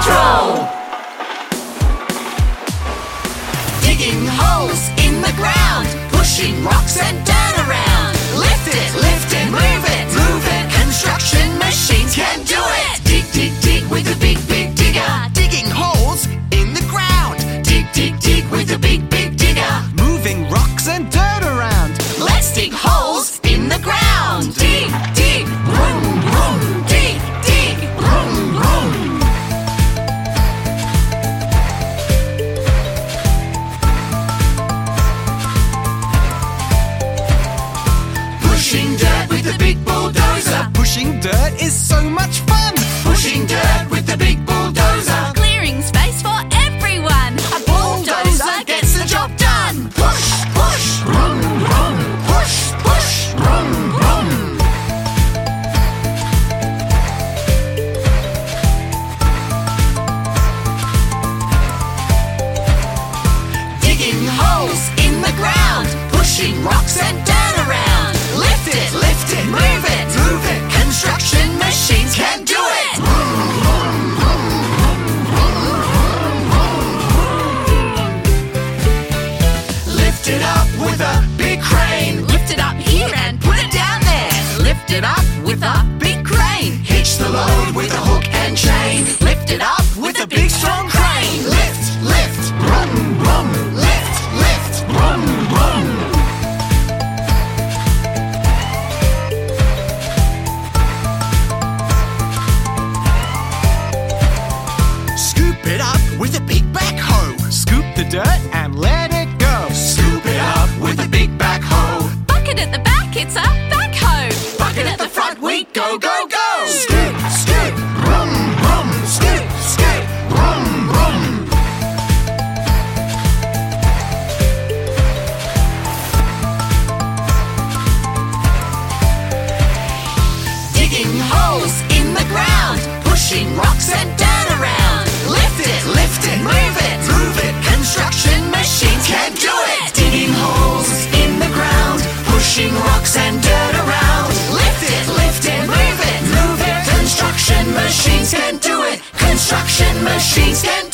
Patrol! Digging holes in the ground, pushing rocks and dirt around. Lift it, lift it, dirt is so much fun. Pushing dirt with the big bulldozer. Clearing space for everyone. A bulldozer gets the job done. Push, push, vroom, vroom. Push, push, vroom, vroom. Digging holes in the ground, pushing rocks and dirt Lift it up with a big crane. Hitch the load with a hook and chain. Lift it up with a and dirt around. Lift it, lift it, move it, move it. Construction machines can do it. Digging holes in the ground, pushing rocks and dirt around. Lift it, lift it, move it, move it. Construction machines can do it. Construction machines can